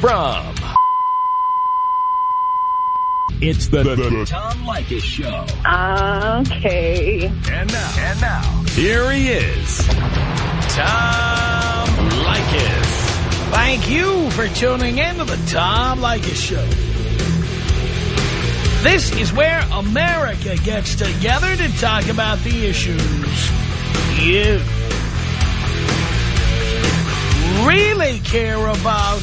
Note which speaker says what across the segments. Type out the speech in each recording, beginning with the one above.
Speaker 1: from it's the, the, the Tom Leykis Show.
Speaker 2: Okay.
Speaker 1: And now, and now, here he is, Tom Leykis.
Speaker 3: Thank you for tuning in to the Tom Leykis Show. This is where America gets together to talk about the issues you really care about.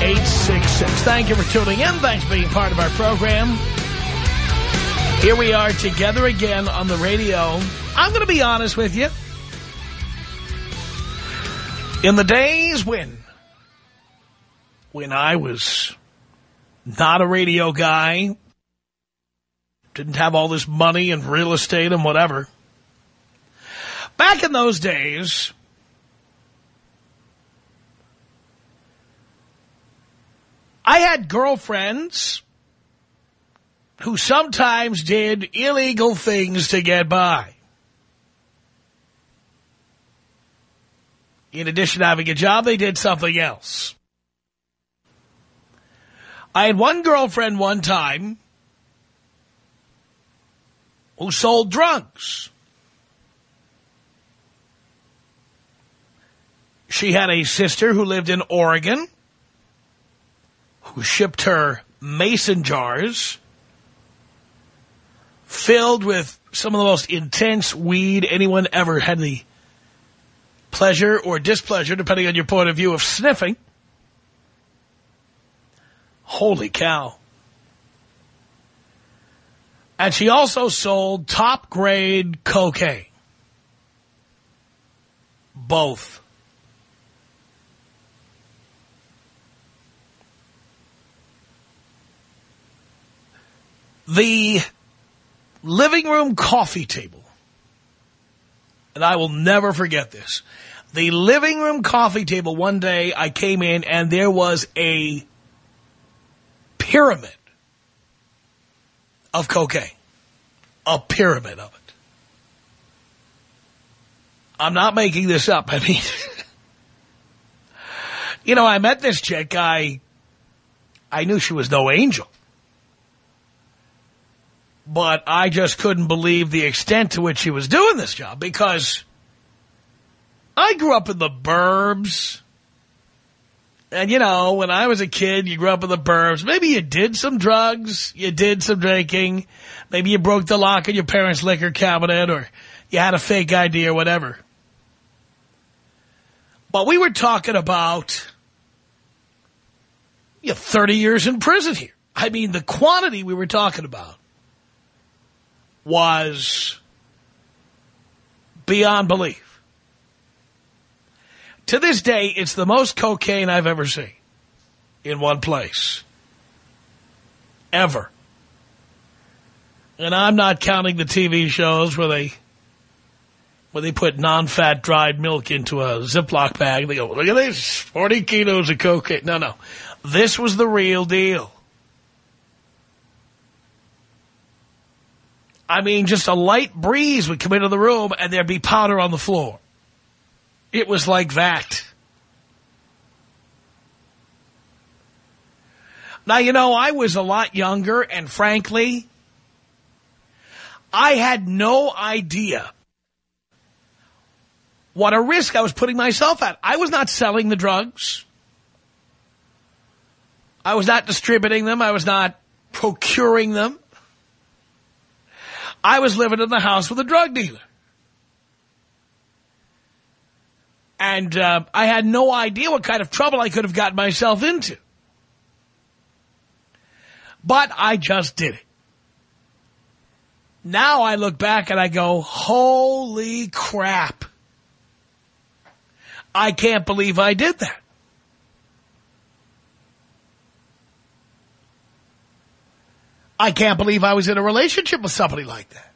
Speaker 3: 1-800-5800-866. Thank you for tuning in. Thanks for being part of our program. Here we are together again on the radio. I'm going to be honest with you. In the days when, when I was not a radio guy, didn't have all this money and real estate and whatever, back in those days, I had girlfriends who sometimes did illegal things to get by. In addition to having a job, they did something else. I had one girlfriend one time who sold drugs. She had a sister who lived in Oregon who shipped her mason jars filled with some of the most intense weed anyone ever had the pleasure or displeasure, depending on your point of view, of sniffing. Holy cow. And she also sold top-grade cocaine. Both. The living room coffee table, and I will never forget this, the living room coffee table, one day I came in and there was a pyramid of cocaine. A pyramid of it. I'm not making this up. I mean, you know, I met this chick. I, I knew she was no angel. But I just couldn't believe the extent to which he was doing this job because I grew up in the burbs. And, you know, when I was a kid, you grew up in the burbs. Maybe you did some drugs. You did some drinking. Maybe you broke the lock in your parents' liquor cabinet or you had a fake ID or whatever. But we were talking about you know, 30 years in prison here. I mean, the quantity we were talking about was beyond belief. To this day, it's the most cocaine I've ever seen in one place. Ever. And I'm not counting the TV shows where they where they put non-fat dried milk into a Ziploc bag. They go, look at this, 40 kilos of cocaine. No, no. This was the real deal. I mean, just a light breeze would come into the room and there'd be powder on the floor. It was like that. Now, you know, I was a lot younger and frankly, I had no idea what a risk I was putting myself at. I was not selling the drugs. I was not distributing them. I was not procuring them. I was living in the house with a drug dealer. And uh, I had no idea what kind of trouble I could have gotten myself into. But I just did it. Now I look back and I go, holy crap. I can't believe I did that. I can't believe I was in a relationship with somebody like that.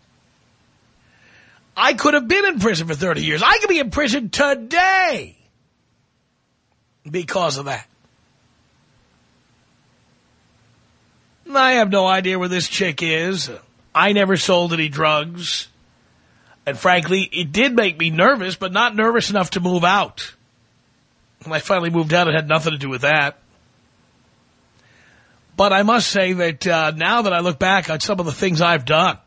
Speaker 3: I could have been in prison for 30 years. I could be in prison today because of that. I have no idea where this chick is. I never sold any drugs. And frankly, it did make me nervous, but not nervous enough to move out. When I finally moved out, it had nothing to do with that. But I must say that uh, now that I look back on some of the things I've done,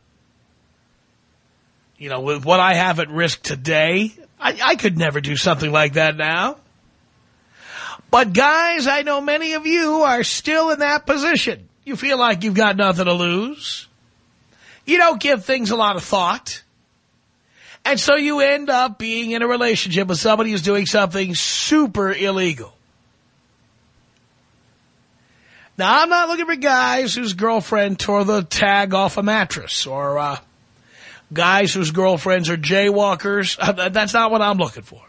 Speaker 3: you know, with what I have at risk today, I, I could never do something like that now. But guys, I know many of you are still in that position. You feel like you've got nothing to lose. You don't give things a lot of thought. And so you end up being in a relationship with somebody who's doing something super illegal. Now, I'm not looking for guys whose girlfriend tore the tag off a mattress or uh, guys whose girlfriends are jaywalkers. That's not what I'm looking for.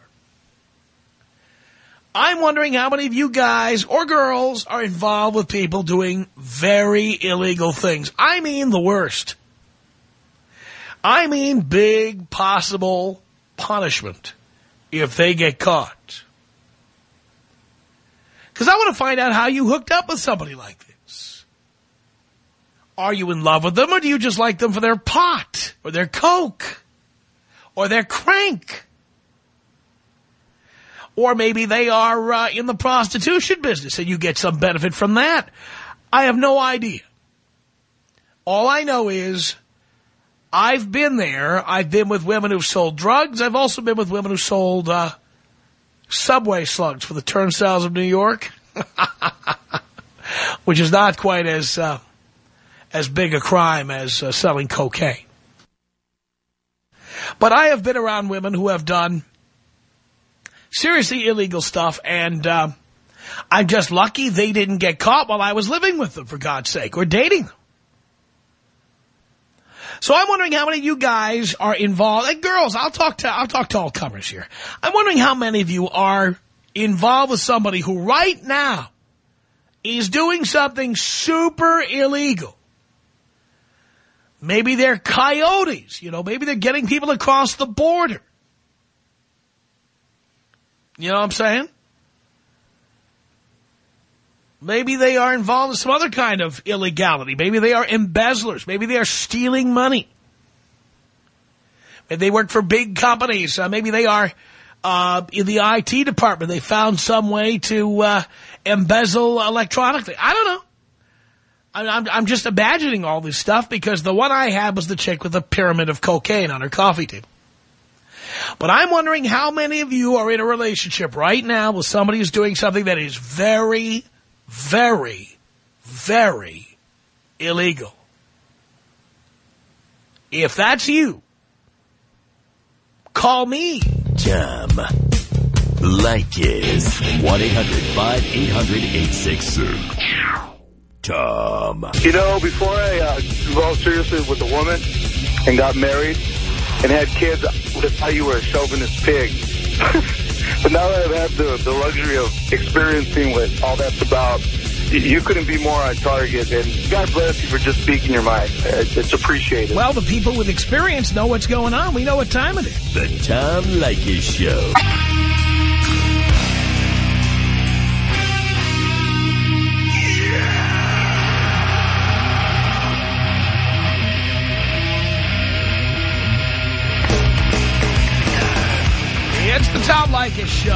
Speaker 3: I'm wondering how many of you guys or girls are involved with people doing very illegal things. I mean the worst. I mean big possible punishment if they get caught. Because I want to find out how you hooked up with somebody like this. Are you in love with them or do you just like them for their pot or their coke or their crank? Or maybe they are uh, in the prostitution business and you get some benefit from that. I have no idea. All I know is I've been there. I've been with women who've sold drugs. I've also been with women who sold uh, subway slugs for the turnstiles of New York, which is not quite as uh, as big a crime as uh, selling cocaine. But I have been around women who have done seriously illegal stuff, and uh, I'm just lucky they didn't get caught while I was living with them, for God's sake, or dating them. So I'm wondering how many of you guys are involved. And girls, I'll talk to I'll talk to all comers here. I'm wondering how many of you are involved with somebody who right now is doing something super illegal. Maybe they're coyotes, you know, maybe they're getting people across the border. You know what I'm saying? Maybe they are involved in some other kind of illegality. Maybe they are embezzlers. Maybe they are stealing money. Maybe they work for big companies. Uh, maybe they are uh, in the IT department. They found some way to uh, embezzle electronically. I don't know. I'm, I'm just imagining all this stuff because the one I had was the chick with a pyramid of cocaine on her coffee table. But I'm wondering how many of you are in a relationship right now with somebody who's doing something that is very, very, very illegal. If that's you, call me.
Speaker 1: Tom Leykis. 1-800-5800-866. Tom.
Speaker 4: You know, before I uh, involved seriously with a woman and got married and had kids, I would have thought you were a chauvinist pig. but now that I've had the, the luxury of experiencing what all that's about, you couldn't be more on target. And God bless you for just speaking your mind. It's appreciated.
Speaker 3: Well, the people with experience know what's going on. We know what time it is.
Speaker 1: The Tom Leykis Show.
Speaker 3: Tom Leykis Show.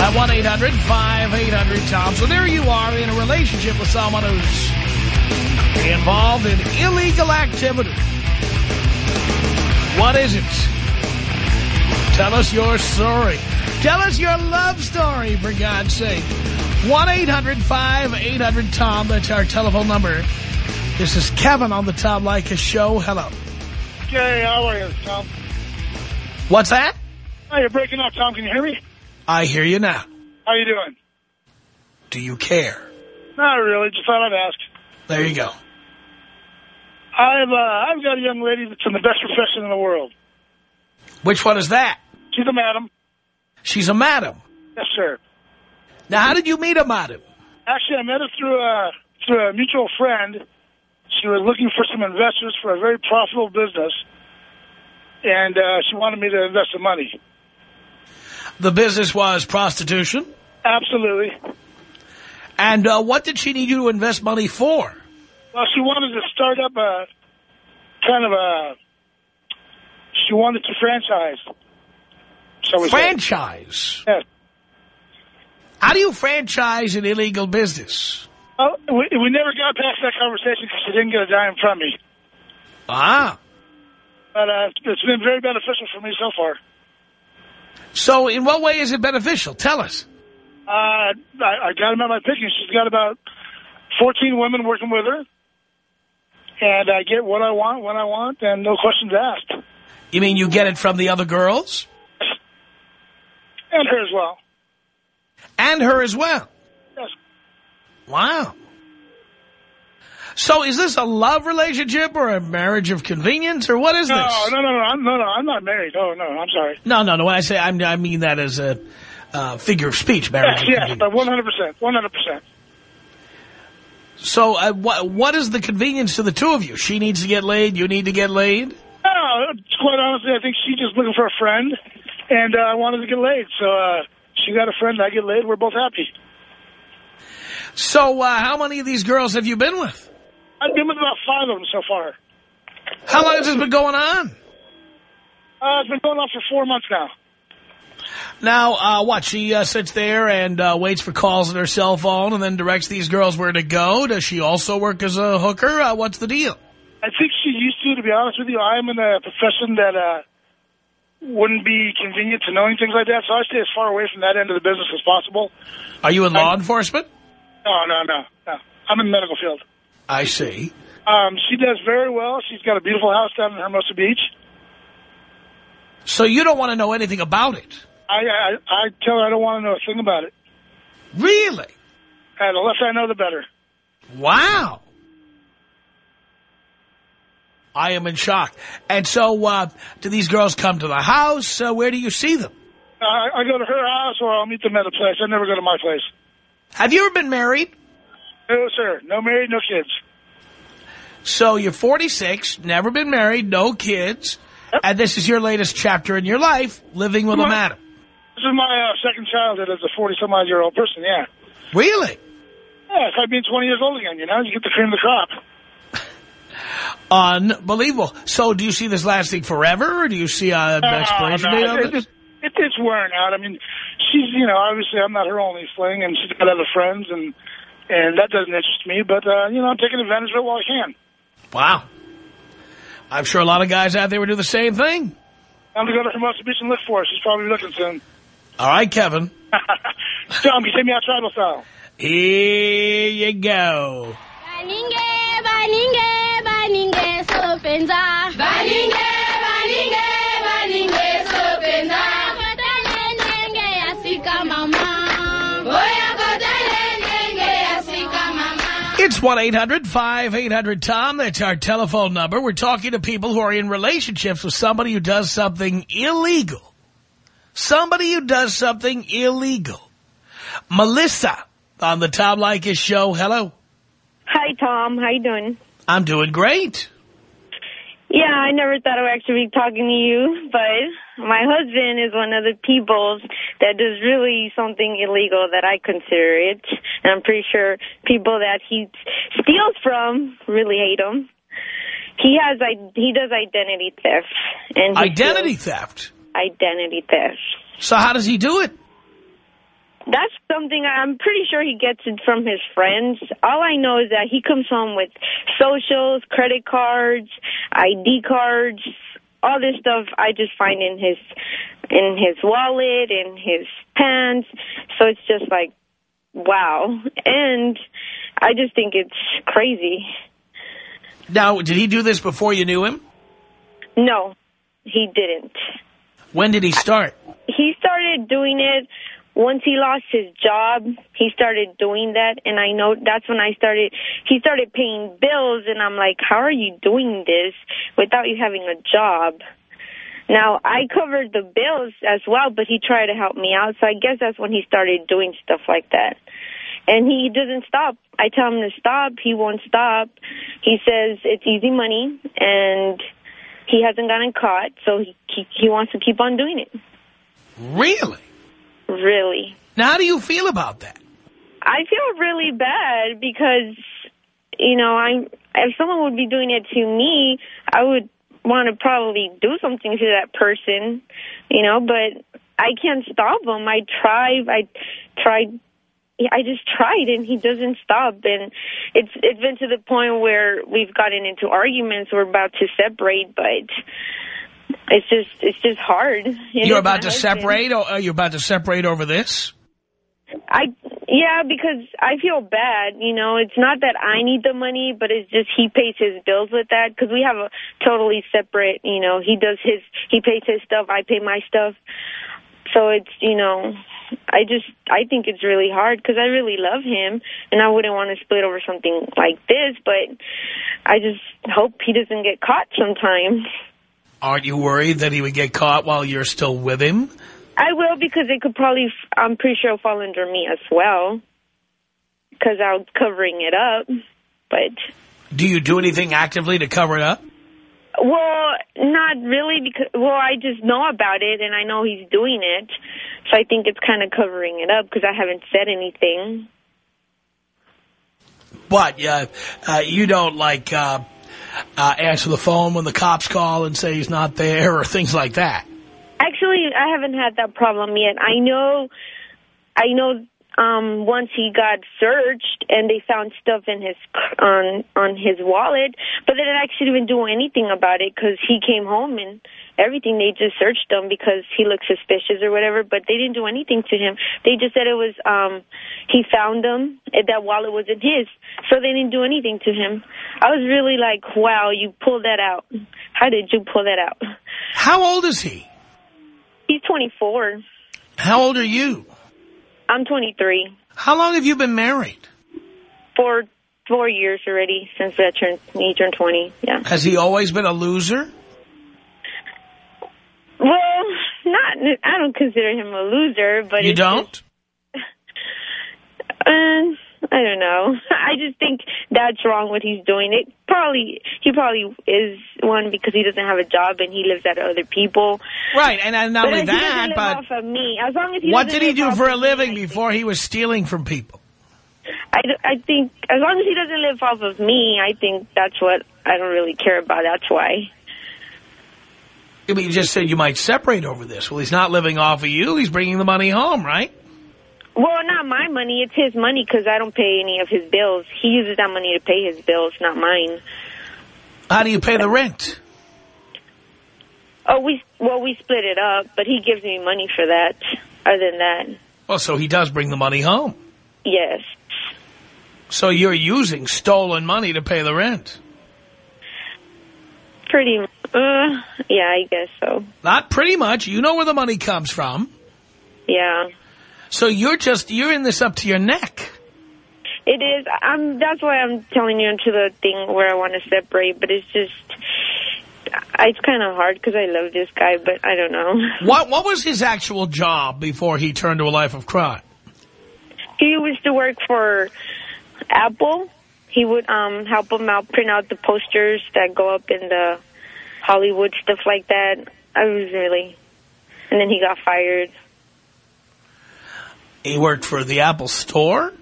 Speaker 3: At 1-800-5800-TOM. So there you are in a relationship with someone who's involved in illegal activity. What is it? Tell us your story. Tell us your love story, for God's sake. 1-800-5800-TOM. That's our telephone number. This is Kevin on the Tom Leykis Show. Hello.
Speaker 5: Okay, how are you, Tom?
Speaker 3: What's that?
Speaker 5: Oh, you're breaking up, Tom. Can you hear me?
Speaker 3: I hear you now.
Speaker 5: How you doing?
Speaker 3: Do you care?
Speaker 5: Not really. Just thought I'd ask.
Speaker 3: There you go.
Speaker 5: I've uh, I've got a young lady that's in the best profession in the world.
Speaker 3: Which one is that?
Speaker 5: She's a madam.
Speaker 3: She's a madam.
Speaker 5: Yes, sir.
Speaker 3: Now, how did you meet a madam?
Speaker 5: Actually, I met her through a through a mutual friend. She was looking for some investors for a very profitable business, and uh, she wanted me to invest the money.
Speaker 3: The business was prostitution.
Speaker 5: Absolutely.
Speaker 3: And uh, what did she need you to invest money for?
Speaker 5: Well, she wanted to start up a kind of a. She wanted to franchise. Shall we say.
Speaker 3: Franchise.
Speaker 5: Yes.
Speaker 3: How do you franchise an illegal business?
Speaker 5: Oh, we, we never got past that conversation because she didn't get a dime from me.
Speaker 3: Ah.
Speaker 5: But uh, it's been very beneficial for me so far.
Speaker 3: So in what way is it beneficial? Tell us.
Speaker 5: Uh, I, I got him at my picking. She's got about 14 women working with her. And I get what I want, when I want, and no questions asked.
Speaker 3: You mean you get it from the other girls?
Speaker 5: And her as well.
Speaker 3: And her as well?
Speaker 5: Yes.
Speaker 3: Wow. So is this a love relationship or a marriage of convenience or what is
Speaker 5: No,
Speaker 3: this?
Speaker 5: no, no, no, I'm, no, no, I'm not married. Oh, no, I'm sorry.
Speaker 3: No, no, no. When I say I'm, I mean that as a uh, figure of speech, marriage
Speaker 5: Yes,
Speaker 3: of
Speaker 5: yes, but 100%, 100%.
Speaker 3: So uh, what, what is the convenience to the two of you? She needs to get laid, you need to get laid?
Speaker 5: No, quite honestly, I think she's just looking for a friend, and uh, I wanted to get laid. So uh, she got a friend, I get laid, we're both happy.
Speaker 3: So uh, how many of these girls have you been with?
Speaker 5: I've been with about five of them so far.
Speaker 3: How long has this been going on?
Speaker 5: Uh, it's been going on for four months now.
Speaker 3: Now, uh, what, she uh, sits there and uh, waits for calls on her cell phone and then directs these girls where to go? Does she also work as a hooker? Uh, what's the deal?
Speaker 5: I think she used to, to be honest with you. I'm in a profession that uh, wouldn't be convenient to knowing things like that, so I stay as far away from that end of the business as possible.
Speaker 3: Are you in law enforcement?
Speaker 5: No, no, no, no. I'm in the medical field.
Speaker 3: I see.
Speaker 5: Um, she does very well. She's got a beautiful house down in Hermosa Beach.
Speaker 3: So you don't want to know anything about it?
Speaker 5: I, I, I tell her I don't want to know a thing about it.
Speaker 3: Really?
Speaker 5: And the less I know, the better.
Speaker 3: Wow. I am in shock. And so, uh, do these girls come to the house? Uh, where do you see them?
Speaker 5: I, I go to her house or I'll meet them at a place. I never go to my place.
Speaker 3: Have you ever been married?
Speaker 5: No, sir. No married, no kids.
Speaker 3: So you're 46, never been married, no kids, and this is your latest chapter in your life, living with a
Speaker 5: My-
Speaker 3: madam.
Speaker 5: This is my uh, second childhood as a 40-some-odd-year-old person, yeah.
Speaker 3: Really?
Speaker 5: Yeah, it's like being 20 years old again, you know? You get the cream of the crop.
Speaker 3: Unbelievable. So do you see this lasting forever, or do you see uh, an
Speaker 5: Uh,
Speaker 3: expiration
Speaker 5: no,
Speaker 3: date on
Speaker 5: it,
Speaker 3: this?
Speaker 5: it, it, it's wearing out. I mean, she's, you know, obviously I'm not her only fling, and she's got other friends, and and that doesn't interest me. But, uh, you know, I'm taking advantage of it while I can.
Speaker 3: Wow. I'm sure a lot of guys out there would do the same thing.
Speaker 5: I'm going to go to Hermosa Beach and look for her. She's probably looking soon.
Speaker 3: All right, Kevin.
Speaker 5: Tom, you take me out tribal style.
Speaker 3: Here you go.
Speaker 6: Baninge, baninge, baninge, sopenza. Baninge, baninge,
Speaker 3: It's 1-800-5800-TOM. That's our telephone number. We're talking to people who are in relationships with somebody who does something illegal. Somebody who does something illegal. Melissa on the Tom Leykis show. Hello.
Speaker 2: Hi, Tom. How you doing?
Speaker 3: I'm doing great.
Speaker 2: Yeah, I never thought I would actually be talking to you, but my husband is one of the people that does really something illegal that I consider it. And I'm pretty sure people that he steals from really hate him. He has, i- he does identity theft. and
Speaker 3: Identity theft.
Speaker 2: Identity theft.
Speaker 3: So how does he do it?
Speaker 2: That's something I'm pretty sure he gets it from his friends. All I know is that he comes home with socials, credit cards, ID cards, all this stuff I just find in his in his wallet, in his pants. So it's just like wow. And I just think it's crazy.
Speaker 3: Now, did he do this before you knew him?
Speaker 2: No, he didn't.
Speaker 3: When did he start?
Speaker 2: he started doing it once he lost his job. He started doing that, and I know that's when I started. He started paying bills, and I'm like, "How are you doing this without you having a job?" Now I covered the bills as well, but he tried to help me out, so I guess that's when he started doing stuff like that. And he doesn't stop. I tell him to stop. He won't stop. He says it's easy money, and he hasn't gotten caught, so he, he, he wants to keep on doing it.
Speaker 3: Really?
Speaker 2: Really.
Speaker 3: Now, how do you feel about that?
Speaker 2: I feel really bad because, you know, I if someone would be doing it to me, I would want to probably do something to that person, you know, but I can't stop him. I try, I tried, I just tried and he doesn't stop. And it's it's been to the point where we've gotten into arguments. We're about to separate, but it's just it's just hard. It
Speaker 3: You're
Speaker 2: is
Speaker 3: about to
Speaker 2: husband.
Speaker 3: separate? Or uh, are you about to separate over this?
Speaker 2: I yeah, because I feel bad. You know, it's not that I need the money, but it's just he pays his bills with that because we have a totally separate. You know, he does his, he pays his stuff, I pay my stuff. So it's you know, I just I think it's really hard because I really love him and I wouldn't want to split over something like this, but I just hope he doesn't get caught sometime.
Speaker 3: Aren't you worried that he would get caught while you're still with him?
Speaker 2: I will because it could probably, I'm pretty sure, fall under me as well because I'm covering it up. But,
Speaker 3: Do you do anything actively to cover it up?
Speaker 2: well, not really because, well, I just know about it and I know he's doing it. So I think it's kind of covering it up because I haven't said anything.
Speaker 3: But uh, uh, you don't, like, uh, uh, answer the phone when the cops call and say he's not there or things like that.
Speaker 2: Actually, I haven't had that problem yet. I know, I know. Um, once he got searched and they found stuff in his on on his wallet, but they didn't actually even do anything about it because he came home and everything. They just searched him because he looked suspicious or whatever, but they didn't do anything to him. They just said it was um he found them that wallet wasn't his, so they didn't do anything to him. I was really like, wow, you pulled that out. How did you pull that out?
Speaker 3: How old is he?
Speaker 2: He's 24.
Speaker 3: How old are you?
Speaker 2: I'm 23.
Speaker 3: How long have you been married?
Speaker 2: Four four years already since I turned he turned 20. Yeah.
Speaker 3: Has he always been a loser?
Speaker 2: Well, not. I don't consider him a loser, but
Speaker 3: You don't?
Speaker 2: Just, uh, I don't know. I just think that's wrong what he's doing. It probably he probably is one because he doesn't have a job and he lives at other people.
Speaker 3: Right, and, and not
Speaker 2: but
Speaker 3: only that, but
Speaker 2: off of me. As long as he
Speaker 3: what did he do for a
Speaker 2: of me,
Speaker 3: living before he was stealing from people?
Speaker 2: I, I think as long as he doesn't live off of me, I think that's what I don't really care about. That's why.
Speaker 3: Mean, you just said you might separate over this. Well, he's not living off of you. He's bringing the money home, right?
Speaker 2: Well, not my money. It's his money because I don't pay any of his bills. He uses that money to pay his bills, not mine.
Speaker 3: How do you pay the rent?
Speaker 2: Oh, we well we split it up, but he gives me money for that. Other than that,
Speaker 3: Well, so he does bring the money home.
Speaker 2: yes.
Speaker 3: So you're using stolen money to pay the rent.
Speaker 2: Pretty, uh, yeah, I guess so.
Speaker 3: Not pretty much. You know where the money comes from.
Speaker 2: Yeah,
Speaker 3: So you're just, you're in this up to your neck.
Speaker 2: it is. I'm. That's why I'm telling you into the thing where I want to separate. But it's just, it's kind of hard because I love this guy, but I don't know.
Speaker 3: What, what was his actual job before he turned to a life of crime?
Speaker 2: He used to work for Apple. He would um help him out, print out the posters that go up in the Hollywood stuff like that. I was really, and then he got fired.
Speaker 3: He worked for the Apple store?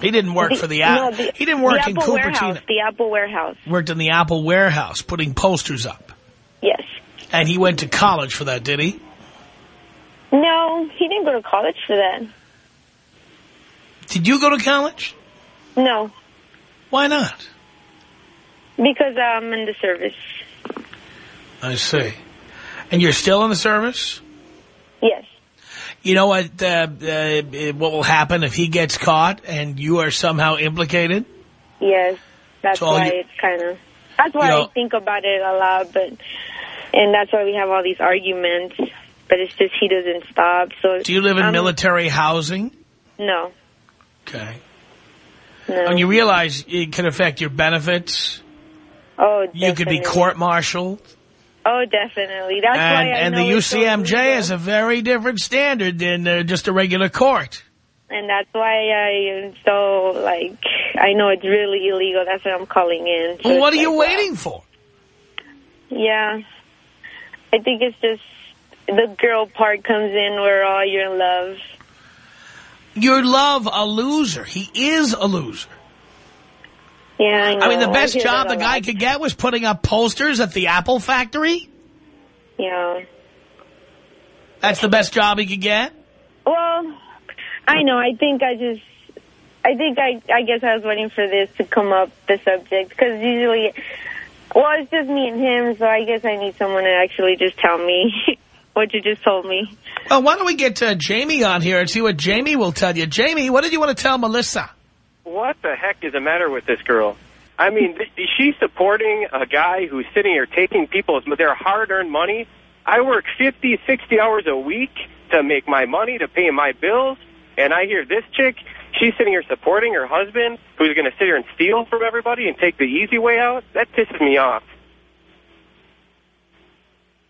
Speaker 3: He didn't work for the Apple.
Speaker 2: no, the-
Speaker 3: he didn't work
Speaker 2: the
Speaker 3: in
Speaker 2: Apple warehouse.
Speaker 3: Cupertino.
Speaker 2: The Apple warehouse.
Speaker 3: Worked in the Apple warehouse, putting posters up.
Speaker 2: Yes.
Speaker 3: And he went to college for that, did he?
Speaker 2: No, he didn't go to college for that.
Speaker 3: Did you go to college?
Speaker 2: No,
Speaker 3: Why not?
Speaker 2: because I'm in the service.
Speaker 3: I see. And you're still in the service?
Speaker 2: Yes.
Speaker 3: You know what? Uh, uh, what will happen if he gets caught and you are somehow implicated?
Speaker 2: Yes. That's
Speaker 3: So
Speaker 2: why
Speaker 3: you-
Speaker 2: it's kind of. That's why
Speaker 3: You know-
Speaker 2: I think about it a lot, but and that's why we have all these arguments. But it's just he doesn't stop. So
Speaker 3: Do you live in
Speaker 2: I'm-
Speaker 3: military housing?
Speaker 2: No,
Speaker 3: Okay.
Speaker 2: no.
Speaker 3: And you realize it can affect your benefits.
Speaker 2: oh,
Speaker 3: You could be court-martialed.
Speaker 2: Oh, definitely. That's
Speaker 3: And,
Speaker 2: why I
Speaker 3: and the UCMJ is a very different standard than uh, just a regular court.
Speaker 2: And that's why I am so, like, I know it's really illegal. That's why I'm calling in.
Speaker 3: Well, what are you
Speaker 2: like, wow.
Speaker 3: waiting for?
Speaker 2: Yeah. I think it's just the girl part comes in where all you're in love.
Speaker 3: Your love a loser. He is a loser.
Speaker 2: Yeah, I know.
Speaker 3: I mean, the best job the guy
Speaker 2: lot.
Speaker 3: could get was putting up posters at the Apple factory.
Speaker 2: Yeah.
Speaker 3: That's the best job he could get.
Speaker 2: Well, I know. I think I just, I think I, I guess I was waiting for this to come up, the subject, because usually, well, it's just me and him, so I guess I need someone to actually just tell me what you just told me.
Speaker 3: Well, why don't we get uh, Jamie on here and see what Jamie will tell you. Jamie, what did you want to tell Melissa?
Speaker 7: What the heck is the matter with this girl? I mean, is she supporting a guy who's sitting here taking people's their hard-earned money? I work 50, 60 hours a week to make my money, to pay my bills, and I hear this chick, she's sitting here supporting her husband who's going to sit here and steal from everybody and take the easy way out? That pisses me off.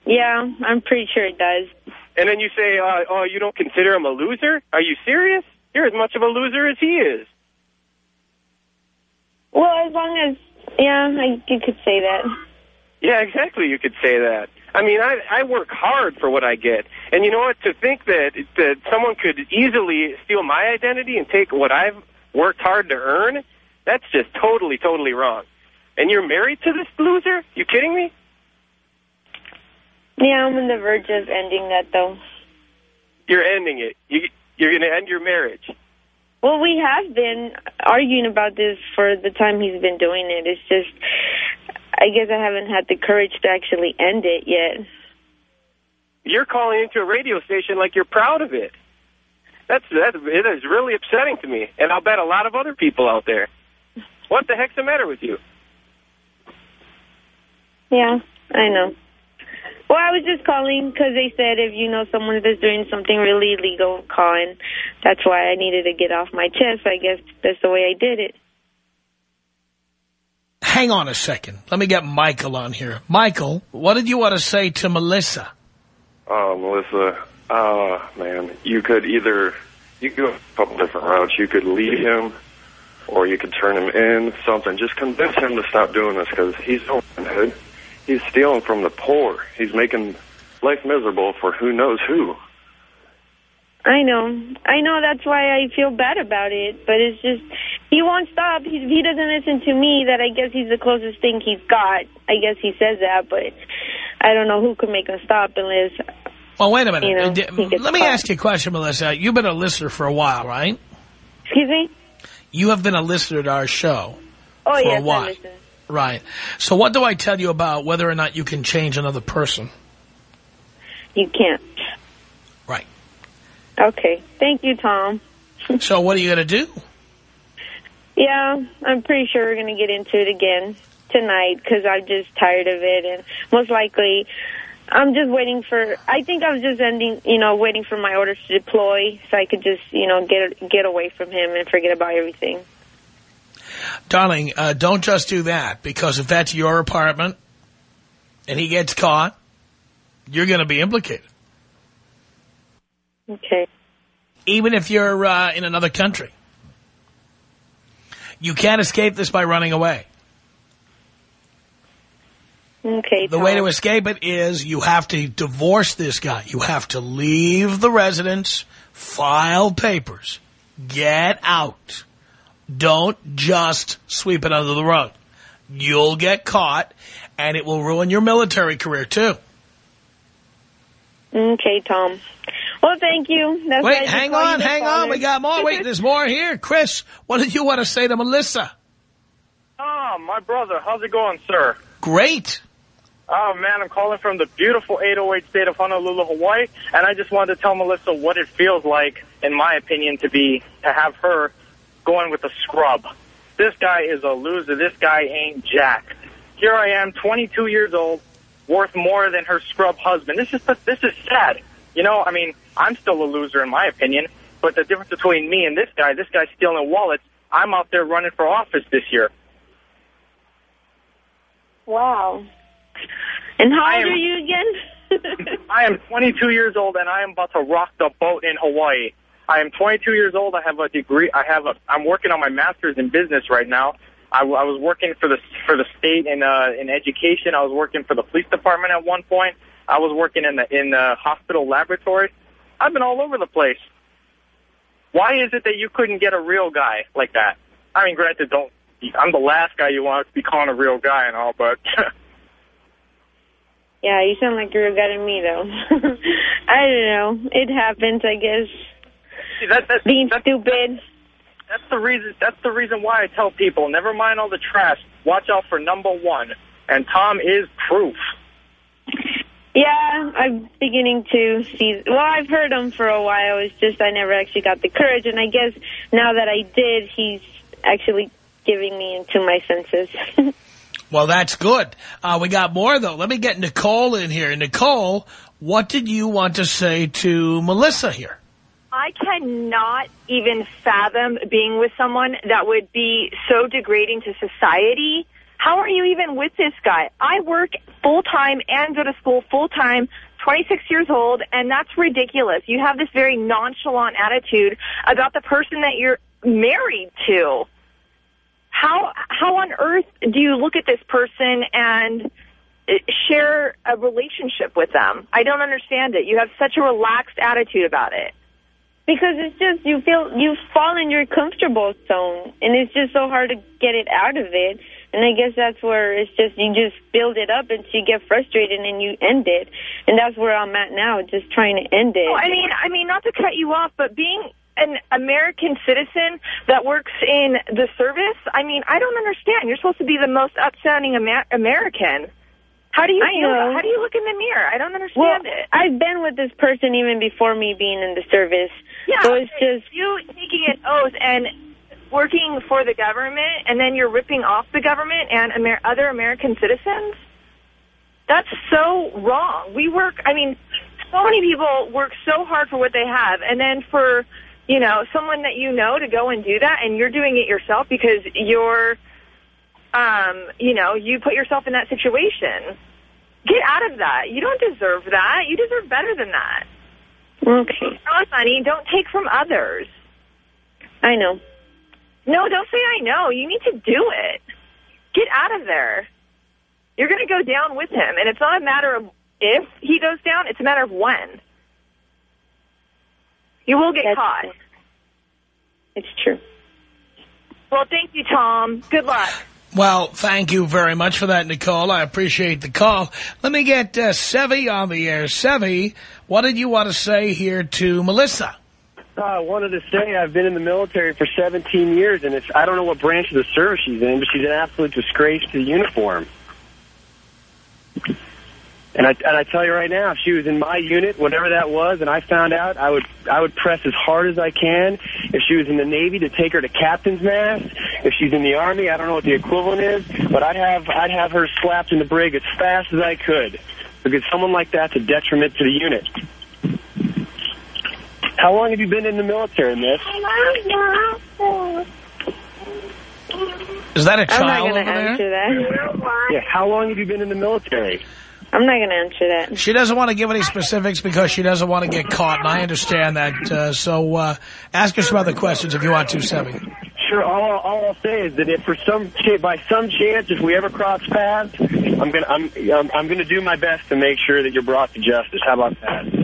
Speaker 2: Yeah, I'm pretty sure it does.
Speaker 7: And then you say, uh, oh, you don't consider him a loser? Are you serious? You're as much of a loser as he is.
Speaker 2: Well, as long as, yeah, I, you could say that.
Speaker 7: Yeah, exactly. You could say that. I mean, I I work hard for what I get, and you know what? To think that that someone could easily steal my identity and take what I've worked hard to earn, that's just totally, totally wrong. And you're married to this loser? You kidding me?
Speaker 2: Yeah, I'm on the verge of ending that, though.
Speaker 7: You're ending it. You you're going to end your marriage.
Speaker 2: Well, we have been arguing about this for the time he's been doing it. It's just, I guess I haven't had the courage to actually end it yet.
Speaker 7: You're calling into a radio station like you're proud of it. That's that. It is really upsetting to me, and I'll bet a lot of other people out there. What the heck's the matter with you?
Speaker 2: Yeah, I know. Well, I was just calling because they said if you know someone that's doing something really illegal, call in. That's why I needed to get off my chest. I guess that's the way I did it.
Speaker 3: Hang on a second. Let me get Michael on here. Michael, what did you want to say to Melissa?
Speaker 8: Oh, Melissa, uh, man, you could either, you could go a couple different routes. You could leave him, or you could turn him in, something. Just convince him to stop doing this, because he's no good. He's stealing from the poor. He's making life miserable for who knows who.
Speaker 2: I know. I know that's why I feel bad about it. But it's just, he won't stop. He, he doesn't listen to me that I guess he's the closest thing he's got. I guess he says that, but I don't know who could make him stop unless,
Speaker 3: Well, wait a minute.
Speaker 2: You know,
Speaker 3: Uh, d-
Speaker 2: he gets
Speaker 3: Let me
Speaker 2: caught.
Speaker 3: ask you a question, Melissa. You've been a listener for a while, right?
Speaker 2: excuse me?
Speaker 3: You have been a listener to our show.
Speaker 2: Oh,
Speaker 3: For a
Speaker 2: yes,
Speaker 3: while.
Speaker 2: I listen.
Speaker 3: Right. So what do I tell you about whether or not you can change another person?
Speaker 2: You can't.
Speaker 3: Right.
Speaker 2: Okay. Thank you, Tom.
Speaker 3: So what are you going to do?
Speaker 2: Yeah, I'm pretty sure we're going to get into it again tonight because I'm just tired of it. And most likely, I'm just waiting for, I think I'm just ending, you know, waiting for my orders to deploy so I could just, you know, get get away from him and forget about everything.
Speaker 3: Darling, uh, don't just do that, because if that's your apartment and he gets caught, you're going to be implicated,
Speaker 2: Okay.
Speaker 3: even if you're uh, in another country. You can't escape this by running away.
Speaker 2: Okay,
Speaker 3: The
Speaker 2: Tom.
Speaker 3: way to escape it is you have to divorce this guy. You have to leave the residence, file papers, get out. Don't just sweep it under the rug. You'll get caught, and it will ruin your military career, too.
Speaker 2: Okay, Tom. Well, thank you. That's
Speaker 3: Wait, hang on, hang
Speaker 2: call
Speaker 3: on. We got more. Wait, there's more here. Chris, what did you want to say to Melissa?
Speaker 9: Ah, my brother. How's it going, sir?
Speaker 3: Great.
Speaker 9: Oh, man, I'm calling from the beautiful 808 state of Honolulu, Hawaii, and I just wanted to tell Melissa what it feels like, in my opinion, to be to have her going with a scrub. This guy is a loser. This guy ain't jack. Here I am, 22 years old, worth more than her scrub husband. This is this is sad. You know, I mean, I'm still a loser in my opinion, but the difference between me and this guy, this guy's stealing wallets. I'm out there running for office this year.
Speaker 2: Wow. And how
Speaker 9: I
Speaker 2: old
Speaker 9: am-
Speaker 2: are you again?
Speaker 9: I am 22 years old and I am about to rock the boat in Hawaii. I am 22 years old. I have a degree. I have a. I'm working on my master's in business right now. I, I was working for the for the state in uh, in education. I was working for the police department at one point. I was working in the in the hospital laboratory. I've been all over the place. Why is it that you couldn't get a real guy like that? I mean, granted, don't. I'm the last guy you want to be calling a real guy and all, but
Speaker 2: Yeah, you sound like a guy to me, though. I don't know. It happens, I guess.
Speaker 9: See, that, that's,
Speaker 2: Being
Speaker 9: that's,
Speaker 2: stupid.
Speaker 9: That's the reason. That's the reason why I tell people, never mind all the trash. Watch out for number one, and Tom is proof.
Speaker 2: Yeah, I'm beginning to see. Well, I've heard him for a while. It's just I never actually got the courage, and I guess now that I did, he's actually giving me into my senses.
Speaker 3: Well, that's good. Uh, we got more, though. Let me get Nicole in here. Nicole, what did you want to say to Melissa here?
Speaker 10: I cannot even fathom being with someone that would be so degrading to society. How are you even with this guy? I work full-time and go to school full-time, 26 years old, and that's ridiculous. You have this very nonchalant attitude about the person that you're married to. How how on earth do you look at this person and uh, share a relationship with them? I don't understand it. You have such a relaxed attitude about it.
Speaker 2: Because it's just, you feel, you fall in your comfortable zone, and it's just so hard to get it out of it. And I guess that's where it's just, you just build it up until you get frustrated and you end it. And that's where I'm at now, just trying to end it.
Speaker 10: I mean, I mean, not to cut you off, but being an American citizen that works in the service, I mean, I don't understand. You're supposed to be the most upstanding Amer American. How do you
Speaker 2: know.
Speaker 10: How do you look in the mirror? I don't
Speaker 2: well,
Speaker 10: understand it.
Speaker 2: I've been with this person even before me being in the service.
Speaker 10: Yeah,
Speaker 2: So it's
Speaker 10: okay,
Speaker 2: just,
Speaker 10: you taking an oath and working for the government, and then you're ripping off the government and Amer other American citizens. That's so wrong. We work. I mean, so many people work so hard for what they have, and then for you know someone that you know to go and do that, and you're doing it yourself because you're, um, you know, you put yourself in that situation. Get out of that. You don't deserve that. You deserve better than that.
Speaker 2: okay,
Speaker 10: No, honey, don't take from others.
Speaker 2: I know.
Speaker 10: No, don't say I know. You need to do it. Get out of there. You're going to go down with him, and it's not a matter of if he goes down, it's a matter of when. You will get
Speaker 2: That's
Speaker 10: caught.
Speaker 2: true. It's true.
Speaker 10: Well, thank you, Tom. Good luck.
Speaker 3: Well, thank you very much for that, Nicole. I appreciate the call. Let me get uh, Sevy on the air. Sevi, what did you want to say here to Melissa?
Speaker 11: Uh, I wanted to say I've been in the military for 17 years, and it's I don't know what branch of the service she's in, but she's an absolute disgrace to the uniform. And I and I tell you right now, if she was in my unit, whatever that was, and I found out, I would I would press as hard as I can. If she was in the Navy, to take her to captain's mast. If she's in the Army, I don't know what the equivalent is, but I'd have I'd have her slapped in the brig as fast as I could, because someone like that's a detriment to the unit. How long have you been in the military, miss?
Speaker 3: Is that a
Speaker 2: I'm not
Speaker 3: child
Speaker 2: going
Speaker 3: over
Speaker 2: to
Speaker 3: there?
Speaker 2: answer that.
Speaker 11: Yeah, how long have you been in the military?
Speaker 2: I'm not going to answer that.
Speaker 3: She doesn't want to give any specifics because she doesn't want to get caught, and I understand that. Uh, so uh, ask her some other questions if you want to, Sevy.
Speaker 11: Sure. All, all I'll say is that if for some by some chance, if we ever cross paths, I'm gonna I'm I'm, I'm gonna do my best to make sure that you're brought to justice. How about that?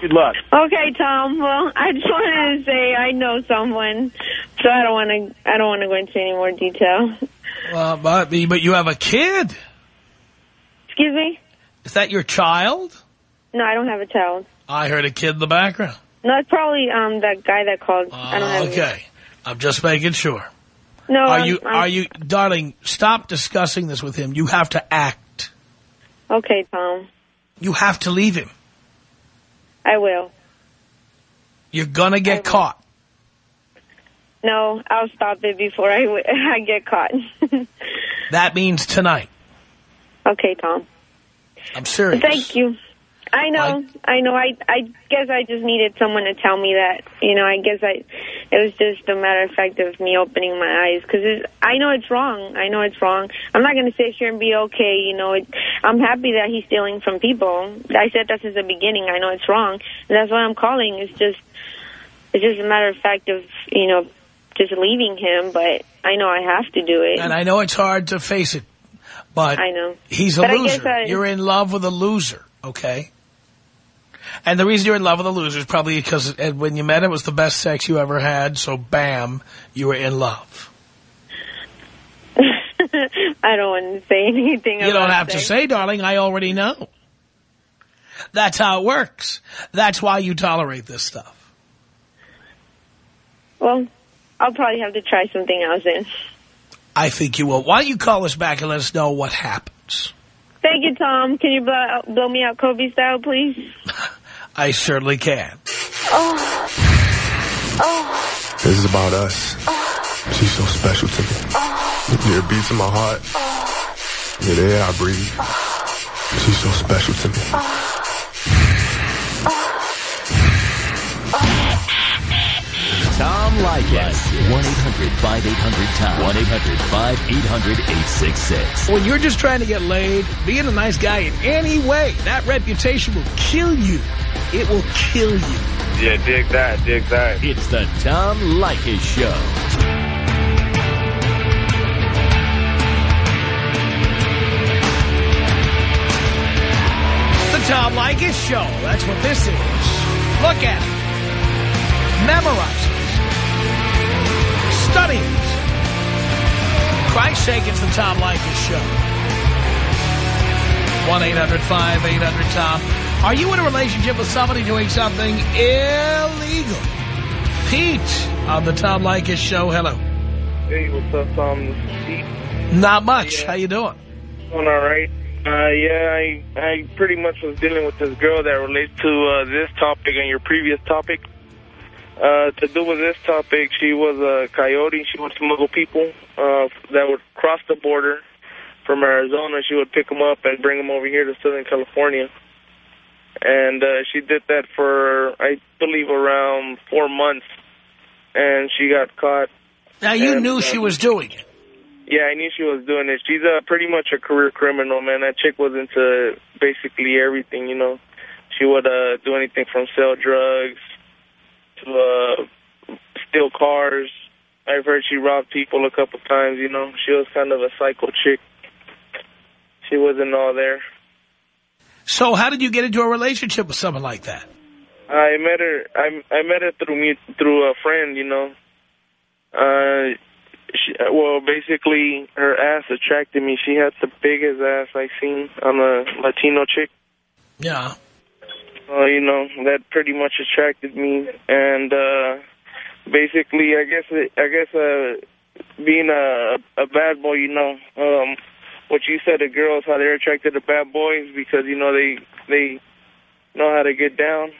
Speaker 11: Good luck.
Speaker 2: Okay, Tom. Well, I just wanted to say I know someone, so I don't want to. I don't want to go into any more detail.
Speaker 3: Uh, but, but you have a kid.
Speaker 2: Excuse me.
Speaker 3: Is that your child?
Speaker 2: No, I don't have a child.
Speaker 3: I heard a kid in the background.
Speaker 2: No, it's probably um that guy that called. I don't have. any-
Speaker 3: Okay. I'm just making sure.
Speaker 2: No.
Speaker 3: Are
Speaker 2: I'm-
Speaker 3: you,
Speaker 2: I'm-
Speaker 3: are you, darling, stop discussing this with him. You have to act.
Speaker 2: Okay, Tom.
Speaker 3: You have to leave him.
Speaker 2: I will.
Speaker 3: You're gonna get caught.
Speaker 2: No, I'll stop it before I, I get caught.
Speaker 3: That means tonight.
Speaker 2: okay, Tom.
Speaker 3: I'm serious.
Speaker 2: Thank you. I know. I, know. I I guess I just needed someone to tell me that. You know, I guess I It was just a matter of fact of me opening my eyes because I know it's wrong. I know it's wrong. I'm not going to sit here and be okay. You know, it, I'm happy that he's stealing from people. I said that since the beginning. I know it's wrong, and that's why I'm calling. It's just, it's just a matter of fact of you know, just leaving him. But I know I have to do it.
Speaker 3: And I know it's hard to face it, but
Speaker 2: I know
Speaker 3: he's a
Speaker 2: But I
Speaker 3: loser.
Speaker 2: I-
Speaker 3: You're in love with a loser, okay? And the reason you're in love with a loser is probably because when you met him, it was the best sex you ever had, so bam, you were in love.
Speaker 2: I don't want to say anything.
Speaker 3: You don't have to say, darling, I already know. That's how it works. That's why you tolerate this stuff.
Speaker 2: Well, I'll probably have to try something else then.
Speaker 3: I think you will. Why don't you call us back and let us know what happens?
Speaker 2: Thank you, Tom. Can you blow, blow me out Kobe style, please?
Speaker 3: I certainly can.
Speaker 2: Oh. Oh.
Speaker 12: This is about us. She's so special to me. Yeah, it beats in my heart. Yeah, the air I breathe. She's so special to me.
Speaker 1: Tom Leykis. 1-800-5800-TOM. 1-800-5800-866.
Speaker 3: When you're just trying to get laid, being a nice guy in any way, that reputation will kill you. It will kill you.
Speaker 1: Yeah, dig that, dig that. It's the Tom Leykis Show.
Speaker 3: The Tom Leykis Show. That's what this is. Look at it. Memorize it. Study it. Christ's sake, it's the Tom Leykis Show. 1-800-5800-TOM. Are you in a relationship with somebody doing something illegal? Pete on the Tom Leykis Show. Hello.
Speaker 13: Hey, what's up, Tom? This is Pete.
Speaker 3: Not much. How you doing?
Speaker 13: Doing all right. Uh, yeah, I I pretty much was dealing with this girl that relates to uh, this topic and your previous topic. Uh, to do with this topic, she was a coyote. She would smuggle people uh, that would cross the border from Arizona. She would pick them up and bring them over here to Southern California. And uh, she did that for, I believe, around four months. And she got caught.
Speaker 3: Now, you
Speaker 13: And,
Speaker 3: knew
Speaker 13: uh,
Speaker 3: she was doing it.
Speaker 13: Yeah, I knew she was doing it. She's uh, pretty much a career criminal, man. That chick was into basically everything, you know. She would uh, do anything from sell drugs to uh, steal cars. I've heard she robbed people a couple times, you know. She was kind of a psycho chick. She wasn't all there.
Speaker 3: So how did you get into a relationship with someone like that?
Speaker 13: I met her. I I met her through me through a friend. You know. Uh, she, well, basically, her ass attracted me. She had the biggest ass I seen on a Latino chick.
Speaker 3: Yeah.
Speaker 13: Well, you know that pretty much attracted me, and uh, basically, I guess I guess uh, being a a bad boy, you know, um, what you said to girls how they're attracted to bad boys because you know they they know how to get down.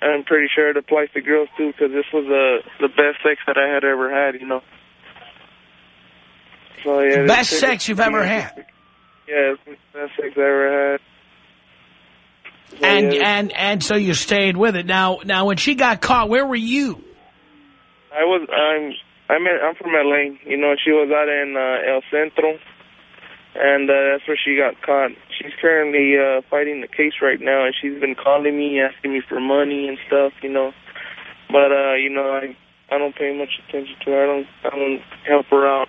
Speaker 13: I'm pretty sure it applies to girls too because this was uh, the best sex that I had ever had, you know. So yeah,
Speaker 3: Best sex you've ever had.
Speaker 13: Yeah, it's the best sex I ever had.
Speaker 3: And and and so you stayed with it. Now now when she got caught, where were you?
Speaker 13: I was I'm I'm in, I'm from LA. You know, she was out in uh, El Centro, and uh, that's where she got caught. She's currently uh, fighting the case right now, and she's been calling me, asking me for money and stuff. You know, but uh, you know, I I don't pay much attention to her. I don't I don't help her out.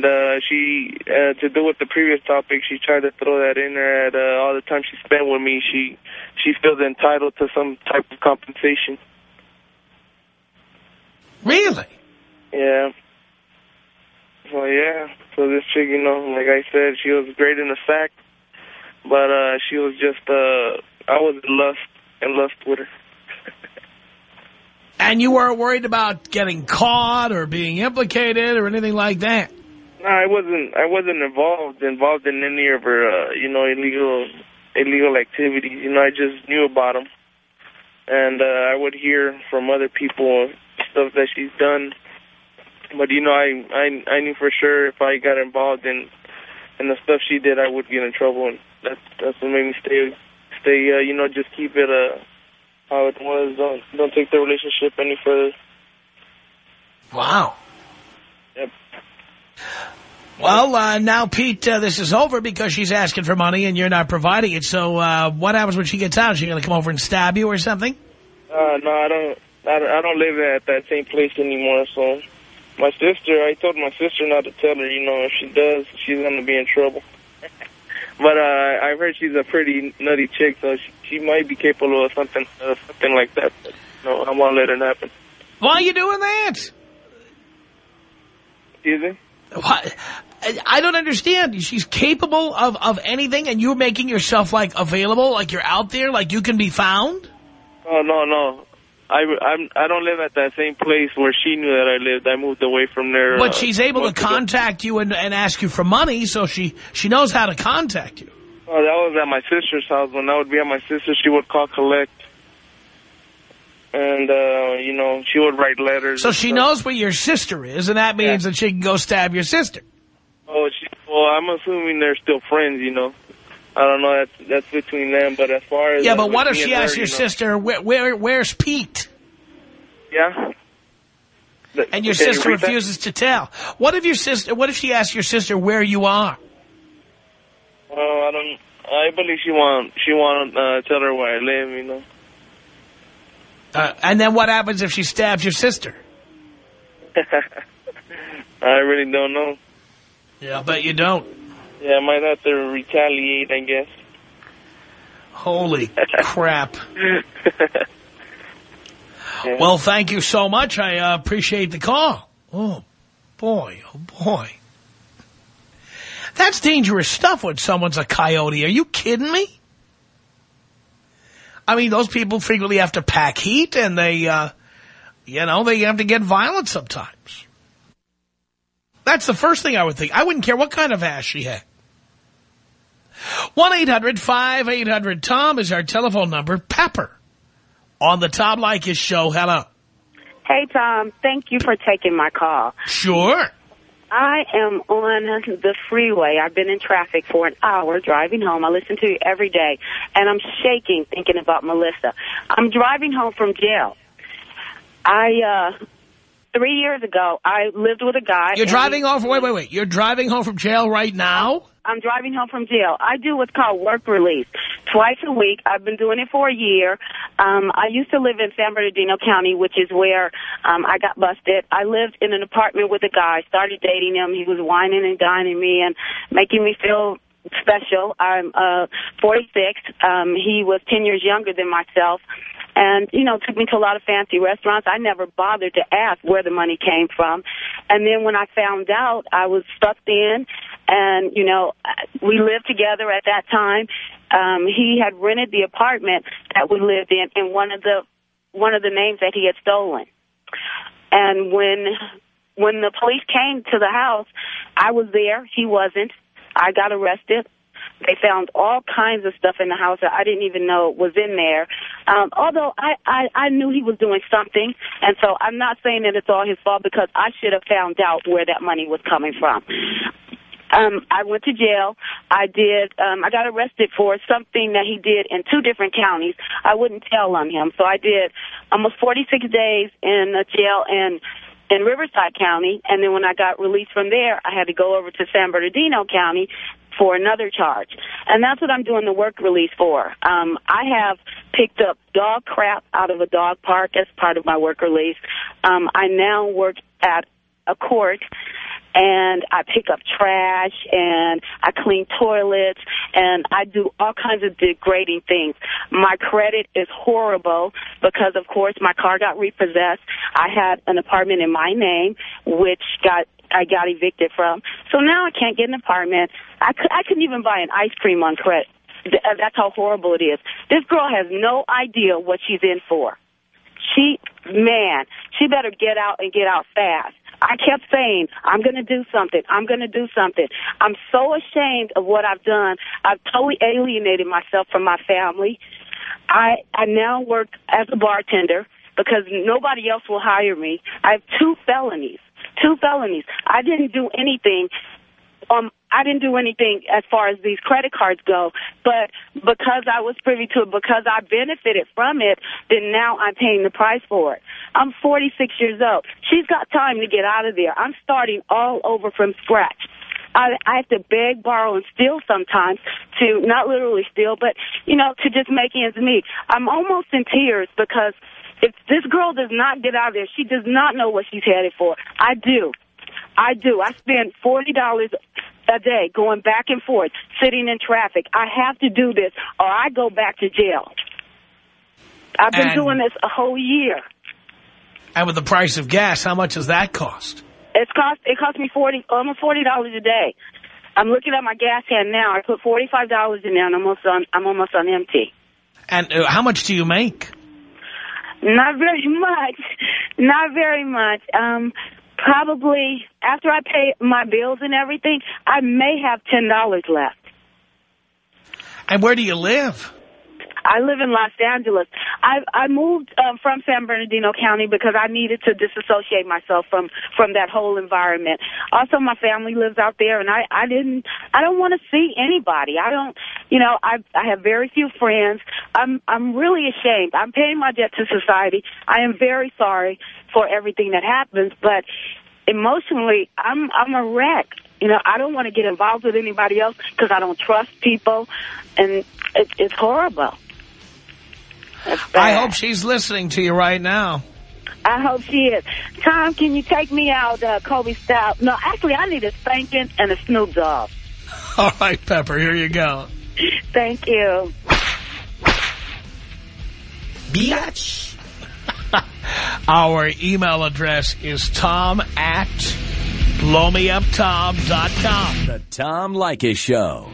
Speaker 13: And uh, she, uh, to do with the previous topic, she tried to throw that in there at uh, all the time she spent with me. She she feels entitled to some type of compensation.
Speaker 3: Really?
Speaker 13: Yeah. So yeah. So this chick, you know, like I said, she was great in the sack, but uh she was just uh I was in lust and lust with her.
Speaker 3: And you weren't worried about getting caught or being implicated or anything like that.
Speaker 13: No, I wasn't I wasn't involved involved in any of her uh, you know, illegal illegal activities. You know, I just knew about them. And uh I would hear from other people stuff that she's done. But you know, I I I knew for sure if I got involved in in the stuff she did, I would get in trouble, and that's that's what made me stay stay. Uh, you know, just keep it uh how it was. Don't don't take the relationship any further.
Speaker 3: Wow.
Speaker 13: Yep.
Speaker 3: Well, uh, now, Pete, uh, this is over because she's asking for money and you're not providing it. So uh, what happens when she gets out? Is she going to come over and stab you or something?
Speaker 13: Uh, no, I don't, I don't. I don't live at that same place anymore. So, my sister, I told my sister not to tell her. You know, if she does, she's gonna be in trouble. but uh, I've heard she's a pretty nutty chick, so she, she might be capable of something, uh, something like that. But, no, I won't let it happen.
Speaker 3: Why are you doing that?
Speaker 13: Excuse me.
Speaker 3: What? I- don't understand. She's capable of, of anything, and you're making yourself, like, available, like you're out there, like you can be found?
Speaker 13: Oh no, no. I, I'm, I don't live at that same place where she knew that I lived. I moved away from there.
Speaker 3: But
Speaker 13: uh,
Speaker 3: she's able to
Speaker 13: months ago.
Speaker 3: contact you and, and ask you for money, so she, she knows how to contact you.
Speaker 13: Oh, that was at my sister's house. When I would be at my sister, she would call collect. And, uh, you know, she would write letters.
Speaker 3: So she
Speaker 13: stuff.
Speaker 3: knows where your sister is, and that means that she can go stab your sister.
Speaker 13: Oh, she, well, I'm assuming they're still friends, you know. I don't know. That's, that's between them. But as far as...
Speaker 3: Yeah,
Speaker 13: uh,
Speaker 3: but what if she asks your
Speaker 13: you know-
Speaker 3: sister, where, where where's Pete?
Speaker 13: Yeah.
Speaker 3: And your sister
Speaker 13: that?
Speaker 3: refuses to tell. What if your sister, what if she asks your sister where you are?
Speaker 13: Well, I don't... I believe she want she want uh, tell her where I live, you know.
Speaker 3: Uh, and then what happens if she stabs your sister?
Speaker 13: I really don't know.
Speaker 3: Yeah, I bet you don't.
Speaker 13: Yeah, I might have to retaliate, I guess.
Speaker 3: Holy crap. Well, thank you so much. I uh, appreciate the call. Oh, boy, oh, boy. That's dangerous stuff when someone's a coyote. Are you kidding me? I mean, those people frequently have to pack heat and they, uh, you know, they have to get violent sometimes. That's the first thing I would think. I wouldn't care what kind of ass she had. 1-800-5800-TOM is our telephone number. Pepper on the Tom Leykis show. Hello.
Speaker 14: Hey, Tom. Thank you for taking my call.
Speaker 3: Sure.
Speaker 14: I am on the freeway. I've been in traffic for an hour driving home. I listen to you every day, and I'm shaking thinking about Melissa. I'm driving home from jail. I, uh, three years ago, I lived with a guy.
Speaker 3: You're driving
Speaker 14: he-
Speaker 3: home from, wait, wait, wait. You're driving home from jail right now?
Speaker 14: I'm driving home from jail. I do what's called work release twice a week. I've been doing it for a year. Um, I used to live in San Bernardino County, which is where um, I got busted. I lived in an apartment with a guy, started dating him. He was wining and dining me and making me feel special. I'm uh, 46. Um, he was 10 years younger than myself. And, you know, took me to a lot of fancy restaurants. I never bothered to ask where the money came from. And then when I found out, I was sucked in. And, you know, we lived together at that time. Um, he had rented the apartment that we lived in in one of the one of the names that he had stolen. And when when the police came to the house, I was there. He wasn't. I got arrested. They found all kinds of stuff in the house that I didn't even know was in there. Um, although I, I, I knew he was doing something, and so I'm not saying that it's all his fault because I should have found out where that money was coming from. Um, I went to jail. I did. Um, I got arrested for something that he did in two different counties. I wouldn't tell on him, so I did almost 46 days in a jail in in Riverside County, and then when I got released from there, I had to go over to San Bernardino County for another charge. And that's what I'm doing the work release for. Um, I have picked up dog crap out of a dog park as part of my work release. Um, I now work at a court and I pick up trash and I clean toilets and I do all kinds of degrading things. My credit is horrible because of course my car got repossessed. I had an apartment in my name which got I got evicted from. So now I can't get an apartment. I, could, I couldn't even buy an ice cream on credit. Uh, That's how horrible it is. This girl has no idea what she's in for. She, man, she better get out and get out fast. I kept saying, I'm going to do something. I'm going to do something. I'm so ashamed of what I've done. I've totally alienated myself from my family. I, I now work as a bartender because nobody else will hire me. I have two felonies. Two felonies. I didn't do anything. Um, I didn't do anything as far as these credit cards go, but because I was privy to it, because I benefited from it, then now I'm paying the price for it. I'm 46 years old. She's got time to get out of there. I'm starting all over from scratch. I, I have to beg, borrow, and steal sometimes to, not literally steal, but, you know, to just make ends meet. I'm almost in tears because if this girl does not get out of there, she does not know what she's headed for. I do. I do. I spend $40 a day going back and forth, sitting in traffic. I have to do this or I go back to jail. I've been
Speaker 3: And-
Speaker 14: doing this a whole year.
Speaker 3: And with the price of gas, how much does that cost?
Speaker 14: It's cost it cost me forty almost forty dollars a day. I'm looking at my gas can now. I put forty five dollars in there and I'm almost on I'm almost on empty.
Speaker 3: And uh, how much do you make?
Speaker 14: Not very much. Not very much. Um probably after I pay my bills and everything, I may have ten dollars left.
Speaker 3: And where do you live?
Speaker 14: I live in Los Angeles. I I moved um, from San Bernardino County because I needed to disassociate myself from from that whole environment. Also, my family lives out there, and I I didn't I don't want to see anybody. I don't, you know, I I have very few friends. I'm I'm really ashamed. I'm paying my debt to society. I am very sorry for everything that happens, but emotionally, I'm I'm a wreck. You know, I don't want to get involved with anybody else because I don't trust people, and it, it's horrible.
Speaker 3: I hope she's listening to you right now.
Speaker 14: I hope she is. Tom, can you take me out uh, Kobe style? No, actually, I need a spanking and a Snoop Dogg.
Speaker 3: All right, Pepper, here you go.
Speaker 14: Thank you.
Speaker 3: Biatch. Our email address is tom at blowmeuptom.com.
Speaker 15: The Tom Leykis Show.